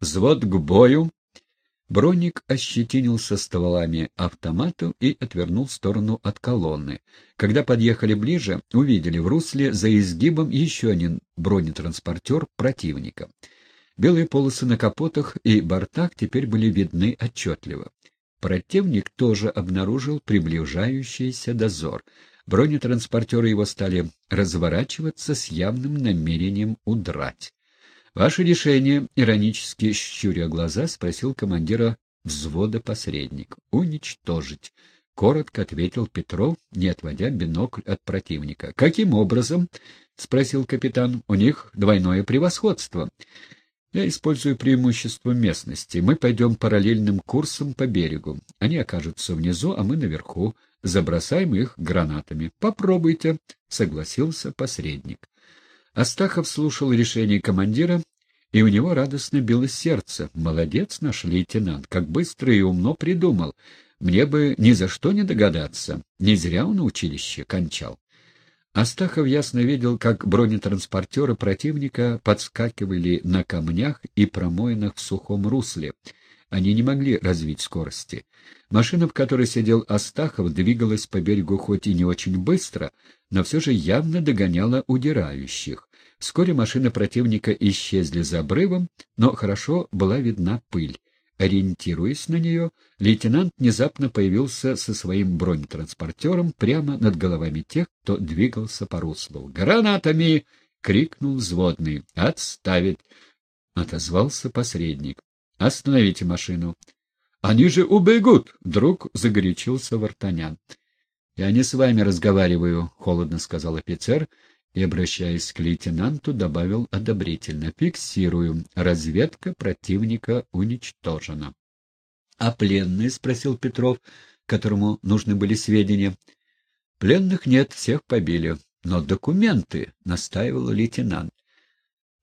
Взвод к бою!» Броник ощетинился стволами автомату и отвернул в сторону от колонны. Когда подъехали ближе, увидели в русле за изгибом еще один бронетранспортер противника. Белые полосы на капотах и бортах теперь были видны отчетливо. Противник тоже обнаружил приближающийся дозор. Бронетранспортеры его стали разворачиваться с явным намерением удрать. «Ваше решение?» — иронически щуря глаза, спросил командира взвода посредник. «Уничтожить», — коротко ответил Петров, не отводя бинокль от противника. «Каким образом?» — спросил капитан. «У них двойное превосходство». «Я использую преимущество местности. Мы пойдем параллельным курсом по берегу. Они окажутся внизу, а мы наверху. Забросаем их гранатами. Попробуйте», — согласился посредник. Астахов слушал решение командира, и у него радостно билось сердце. «Молодец наш лейтенант, как быстро и умно придумал. Мне бы ни за что не догадаться. Не зря он училище кончал». Астахов ясно видел, как бронетранспортеры противника подскакивали на камнях и промоинах в сухом русле. Они не могли развить скорости. Машина, в которой сидел Астахов, двигалась по берегу хоть и не очень быстро, но все же явно догоняла удирающих. Вскоре машины противника исчезли за обрывом, но хорошо была видна пыль. Ориентируясь на нее, лейтенант внезапно появился со своим бронетранспортером прямо над головами тех, кто двигался по руслу. «Гранатами!» — крикнул взводный. «Отставить!» — отозвался посредник. «Остановите машину!» «Они же убегут!» — вдруг загорячился Вартанян. «Я не с вами разговариваю», — холодно сказал офицер, — и, обращаясь к лейтенанту, добавил одобрительно. «Фиксирую. Разведка противника уничтожена». «А пленные?» — спросил Петров, которому нужны были сведения. «Пленных нет, всех побили. Но документы», — настаивал лейтенант.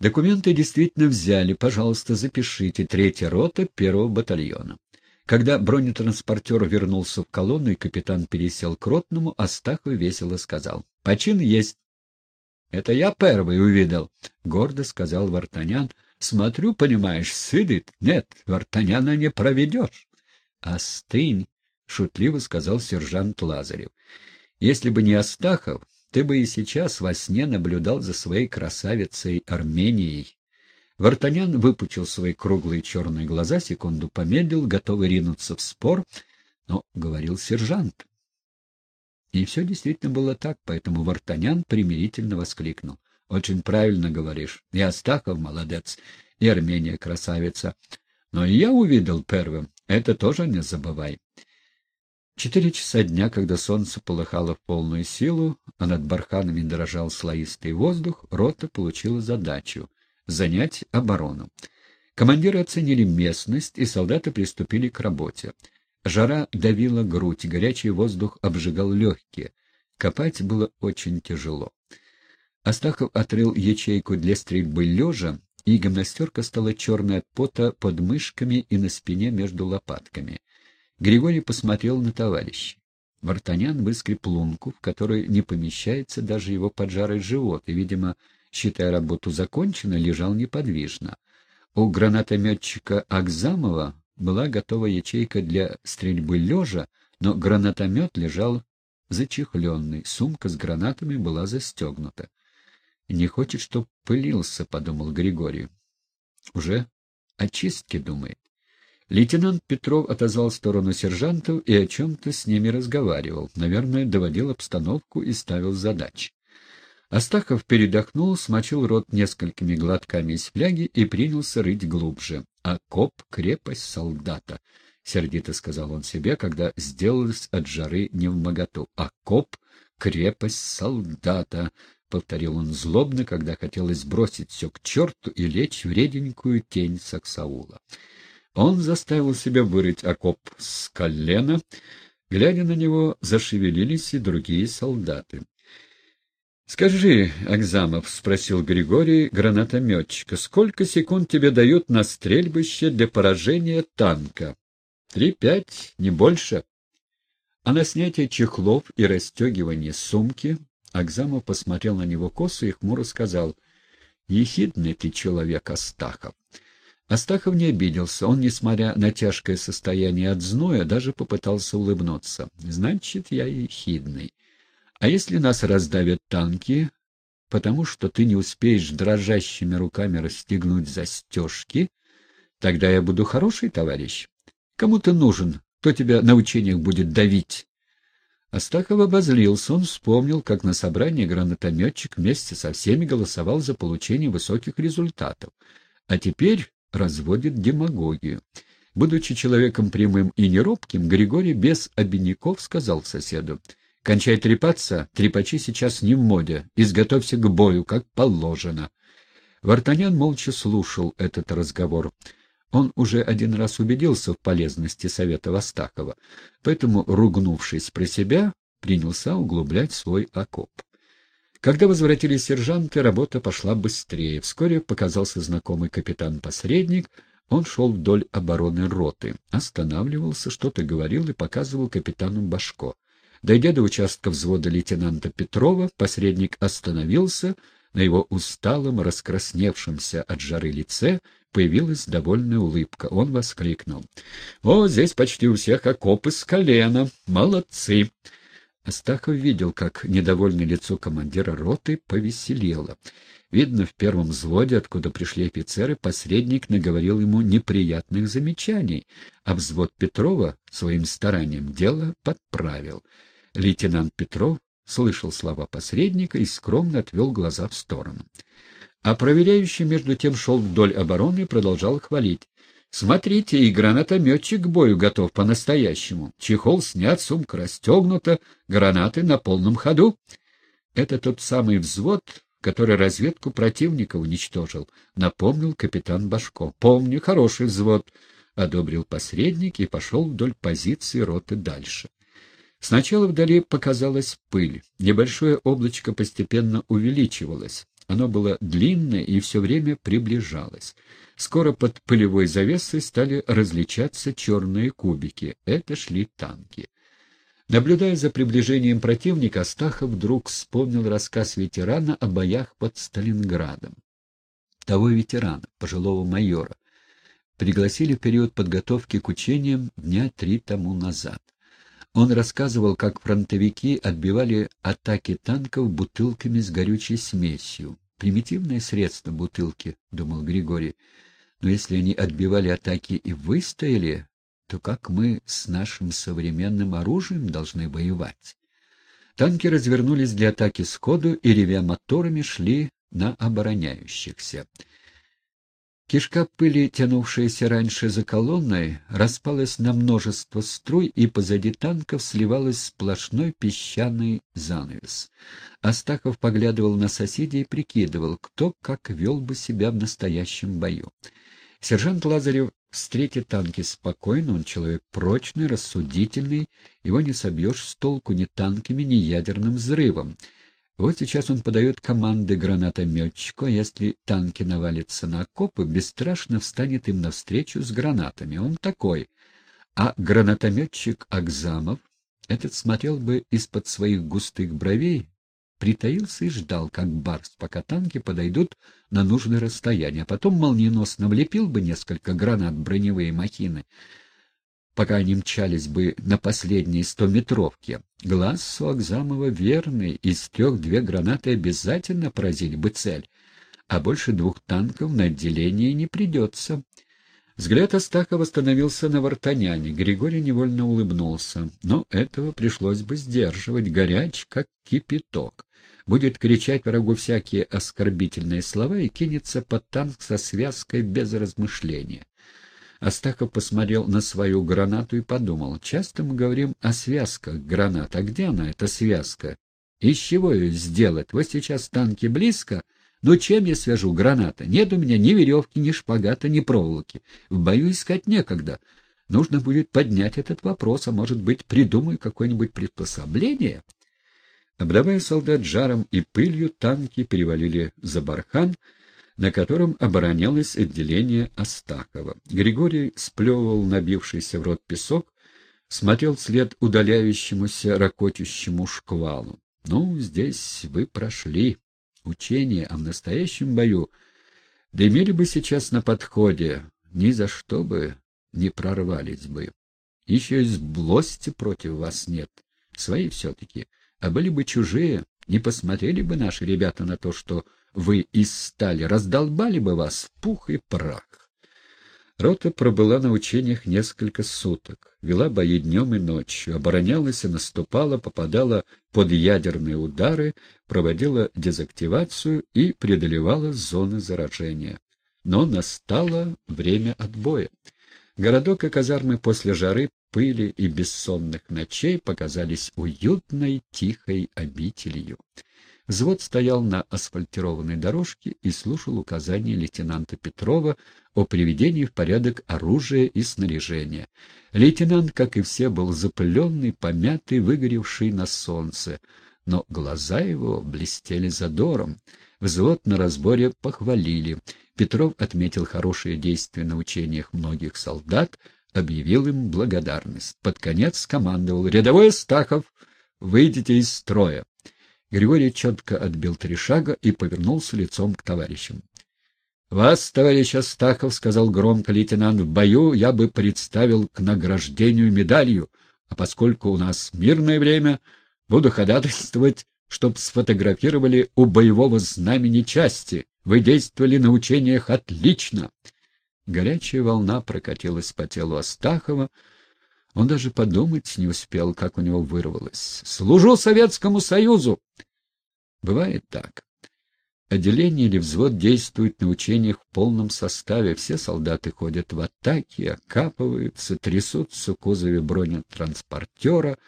«Документы действительно взяли. Пожалуйста, запишите. Третья рота первого батальона». Когда бронетранспортер вернулся в колонну и капитан пересел к ротному, Астахов весело сказал. — Почин есть. Это я первый увидел, — гордо сказал Вартанян. — Смотрю, понимаешь, сыдит. Нет, Вартаняна не проведешь. — Остынь, — шутливо сказал сержант Лазарев. — Если бы не Астахов, ты бы и сейчас во сне наблюдал за своей красавицей Арменией. Вартанян выпучил свои круглые черные глаза, секунду помедлил, готовый ринуться в спор, но говорил сержант. И все действительно было так, поэтому Вартанян примирительно воскликнул. — Очень правильно говоришь. И Астахов молодец, и Армения красавица. Но и я увидел первым. Это тоже не забывай. Четыре часа дня, когда солнце полыхало в полную силу, а над барханами дрожал слоистый воздух, рота получила задачу — занять оборону. Командиры оценили местность, и солдаты приступили к работе. Жара давила грудь, горячий воздух обжигал легкие. Копать было очень тяжело. Астахов отрыл ячейку для стрельбы лежа, и гимнастерка стала черной от пота под мышками и на спине между лопатками. Григорий посмотрел на товарища. Вартанян выскреб лунку, в которой не помещается даже его поджарый живот, и, видимо, считая работу законченной, лежал неподвижно. У гранатометчика Акзамова была готова ячейка для стрельбы лежа, но гранатомет лежал зачехленный, сумка с гранатами была застегнута. «Не хочет, чтоб пылился», — подумал Григорий. «Уже о чистке думает». Лейтенант Петров отозвал в сторону сержантов и о чем-то с ними разговаривал. Наверное, доводил обстановку и ставил задачи. Астахов передохнул, смочил рот несколькими глотками из фляги и принялся рыть глубже. «Окоп — крепость солдата», — сердито сказал он себе, когда сделалось от жары невмоготу. «Окоп — крепость солдата», — повторил он злобно, когда хотелось бросить все к черту и лечь в реденькую тень Саксаула. Он заставил себя вырыть окоп с колена. Глядя на него, зашевелились и другие солдаты. «Скажи, Акзамов, — спросил Григорий гранатометчика, — сколько секунд тебе дают на стрельбище для поражения танка? Три-пять, не больше?» А на снятие чехлов и расстегивание сумки Акзамов посмотрел на него косо и хмуро сказал, — Ехидный ты человек, Астахов. Астахов не обиделся. Он, несмотря на тяжкое состояние от зноя, даже попытался улыбнуться. «Значит, я и хидный. А если нас раздавят танки, потому что ты не успеешь дрожащими руками расстегнуть застежки, тогда я буду хороший товарищ. Кому ты нужен? Кто тебя на учениях будет давить?» Астахов обозлился, он вспомнил, как на собрании гранатометчик вместе со всеми голосовал за получение высоких результатов. А теперь разводит демагогию. Будучи человеком прямым и неробким, Григорий без обиняков сказал соседу, «Кончай трепаться, трепачи сейчас не в моде, изготовься к бою, как положено». Вартанян молча слушал этот разговор. Он уже один раз убедился в полезности совета Востакова, поэтому, ругнувшись про себя, принялся углублять свой окоп. Когда возвратились сержанты, работа пошла быстрее. Вскоре показался знакомый капитан-посредник. Он шел вдоль обороны роты, останавливался, что-то говорил и показывал капитану Башко. Дойдя до участка взвода лейтенанта Петрова, посредник остановился, на его усталом, раскрасневшемся от жары лице появилась довольная улыбка. Он воскликнул. — О, здесь почти у всех окопы с колена. Молодцы! Астахов видел, как недовольное лицо командира роты повеселело. Видно, в первом взводе, откуда пришли офицеры, посредник наговорил ему неприятных замечаний, а взвод Петрова своим старанием дело подправил. Лейтенант Петров слышал слова посредника и скромно отвел глаза в сторону. А проверяющий между тем шел вдоль обороны и продолжал хвалить. Смотрите, и гранатометчик к бою готов по-настоящему. Чехол снят, сумка расстегнута, гранаты на полном ходу. Это тот самый взвод, который разведку противника уничтожил, напомнил капитан Башко. Помню, хороший взвод, — одобрил посредник и пошел вдоль позиции роты дальше. Сначала вдали показалась пыль. Небольшое облачко постепенно увеличивалось. Оно было длинное и все время приближалось. Скоро под пылевой завесой стали различаться черные кубики. Это шли танки. Наблюдая за приближением противника, Астахов вдруг вспомнил рассказ ветерана о боях под Сталинградом. Того ветерана, пожилого майора, пригласили в период подготовки к учениям дня три тому назад. Он рассказывал, как фронтовики отбивали атаки танков бутылками с горючей смесью. Примитивное средство бутылки, — думал Григорий. Но если они отбивали атаки и выстояли, то как мы с нашим современным оружием должны воевать? Танки развернулись для атаки сходу и, ревя моторами, шли на обороняющихся. Кишка пыли, тянувшаяся раньше за колонной, распалась на множество струй, и позади танков сливалась сплошной песчаный занавес. Астахов поглядывал на соседей и прикидывал, кто как вел бы себя в настоящем бою. Сержант Лазарев встретит танки спокойно, он человек прочный, рассудительный, его не собьешь с толку ни танками, ни ядерным взрывом. Вот сейчас он подает команды гранатометчику, а если танки навалятся на окопы, бесстрашно встанет им навстречу с гранатами. Он такой. А гранатометчик Акзамов, этот смотрел бы из-под своих густых бровей, притаился и ждал, как барс, пока танки подойдут на нужное расстояние, а потом молниеносно влепил бы несколько гранат броневые махины, пока они мчались бы на последней стометровке. Глаз у Акзамова верный, из трех две гранаты обязательно поразили бы цель, а больше двух танков на отделение не придется. Взгляд Астахова остановился на Вартаняне. Григорий невольно улыбнулся. Но этого пришлось бы сдерживать, горяч, как кипяток. Будет кричать врагу всякие оскорбительные слова и кинется под танк со связкой без размышления. Астахов посмотрел на свою гранату и подумал. Часто мы говорим о связках гранат. А где она, эта связка? Из чего ее сделать? Вот сейчас танки близко. Но чем я свяжу граната? Нет у меня ни веревки, ни шпагата, ни проволоки. В бою искать некогда. Нужно будет поднять этот вопрос, а может быть, придумаю какое-нибудь приспособление? Обдавая солдат жаром и пылью, танки перевалили за бархан, на котором оборонялось отделение Астахова. Григорий сплевывал набившийся в рот песок, смотрел вслед удаляющемуся ракочущему шквалу. «Ну, здесь вы прошли. Учение, а в настоящем бою... Да имели бы сейчас на подходе. ни за что бы не прорвались бы. Еще и злости против вас нет. Свои все-таки. А были бы чужие, не посмотрели бы наши ребята на то, что вы из стали, раздолбали бы вас в пух и прах. Рота пробыла на учениях несколько суток, вела бои днем и ночью, оборонялась и наступала, попадала под ядерные удары, проводила дезактивацию и преодолевала зоны заражения. Но настало время отбоя. Городок и казармы после жары, пыли и бессонных ночей показались уютной, тихой обителью. Взвод стоял на асфальтированной дорожке и слушал указания лейтенанта Петрова о приведении в порядок оружия и снаряжения. Лейтенант, как и все, был запыленный, помятый, выгоревший на солнце, но глаза его блестели задором. Взвод на разборе похвалили. Петров отметил хорошие действия на учениях многих солдат, объявил им благодарность. Под конец скомандовал «Рядовой Стахов, выйдите из строя». Григорий четко отбил три шага и повернулся лицом к товарищам. — Вас, товарищ Астахов, — сказал громко лейтенант, — в бою я бы представил к награждению медалью, а поскольку у нас мирное время, буду ходатайствовать, чтоб сфотографировали у боевого знамени части. Вы действовали на учениях отлично. Горячая волна прокатилась по телу Астахова, он даже подумать не успел, как у него вырвалось. «Служу Советскому Союзу!» Бывает так. Отделение или взвод действует на учениях в полном составе. Все солдаты ходят в атаке, окапываются, трясутся кузове бронетранспортера,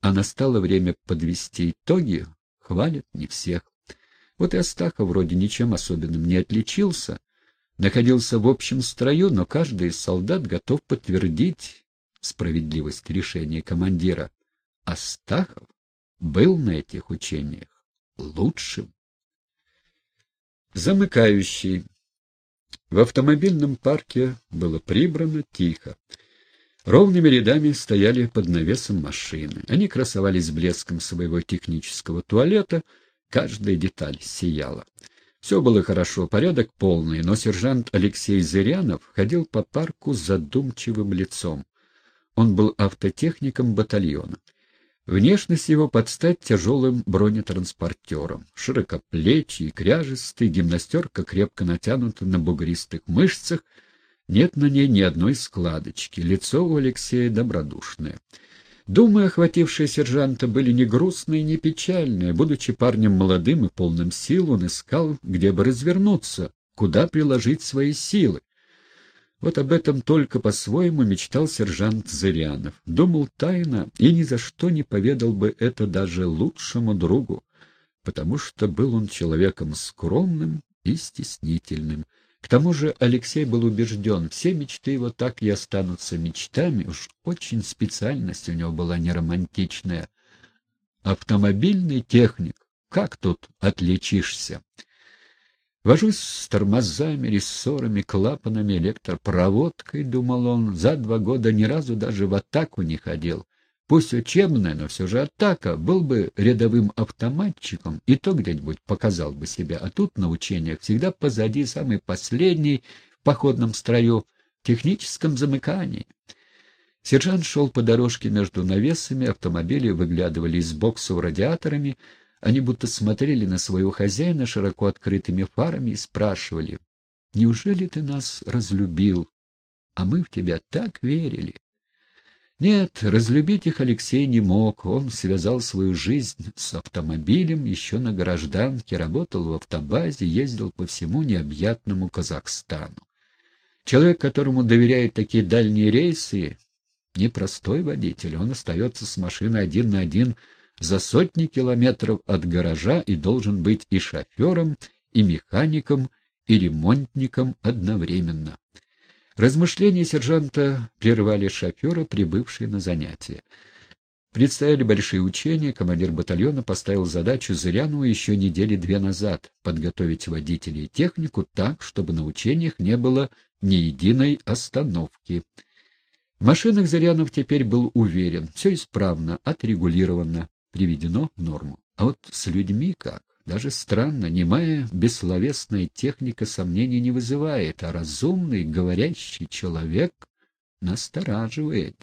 а настало время подвести итоги, хвалят не всех. Вот и Астахов вроде ничем особенным не отличился, находился в общем строю, но каждый из солдат готов подтвердить, справедливость решения командира. Астахов был на этих учениях лучшим. Замыкающий. В автомобильном парке было прибрано тихо. Ровными рядами стояли под навесом машины. Они красовались блеском своего технического туалета, каждая деталь сияла. Все было хорошо, порядок полный, но сержант Алексей Зырянов ходил по парку с задумчивым лицом. Он был автотехником батальона. Внешность его под стать тяжелым бронетранспортером. Широкоплечий, кряжистый, гимнастерка крепко натянута на бугристых мышцах, нет на ней ни одной складочки, лицо у Алексея добродушное. Думы, охватившие сержанта, были не грустные, не печальные. Будучи парнем молодым и полным сил, он искал, где бы развернуться, куда приложить свои силы. Вот об этом только по-своему мечтал сержант Зырянов. Думал тайно и ни за что не поведал бы это даже лучшему другу, потому что был он человеком скромным и стеснительным. К тому же Алексей был убежден, все мечты его так и останутся мечтами, уж очень специальность у него была не романтичная. Автомобильный техник, как тут отличишься? Вожусь с тормозами, рессорами, клапанами, электропроводкой, — думал он. За два года ни разу даже в атаку не ходил. Пусть учебная, но все же атака. Был бы рядовым автоматчиком, и то где-нибудь показал бы себя. А тут на учениях всегда позади самый последний в походном строю, в техническом замыкании. Сержант шел по дорожке между навесами, автомобили выглядывали из боксов радиаторами — они будто смотрели на своего хозяина широко открытыми фарами и спрашивали, «Неужели ты нас разлюбил? А мы в тебя так верили». Нет, разлюбить их Алексей не мог. Он связал свою жизнь с автомобилем еще на гражданке, работал в автобазе, ездил по всему необъятному Казахстану. Человек, которому доверяют такие дальние рейсы, непростой водитель. Он остается с машиной один на один за сотни километров от гаража и должен быть и шофером, и механиком, и ремонтником одновременно. Размышления сержанта прервали шофера, прибывшие на занятия. Предстояли большие учения, командир батальона поставил задачу Зырянову еще недели две назад подготовить водителей и технику так, чтобы на учениях не было ни единой остановки. В машинах Зырянов теперь был уверен, все исправно, отрегулировано, приведено в норму. А вот с людьми как? Даже странно, немая бессловесная техника сомнений не вызывает, а разумный, говорящий человек настораживает.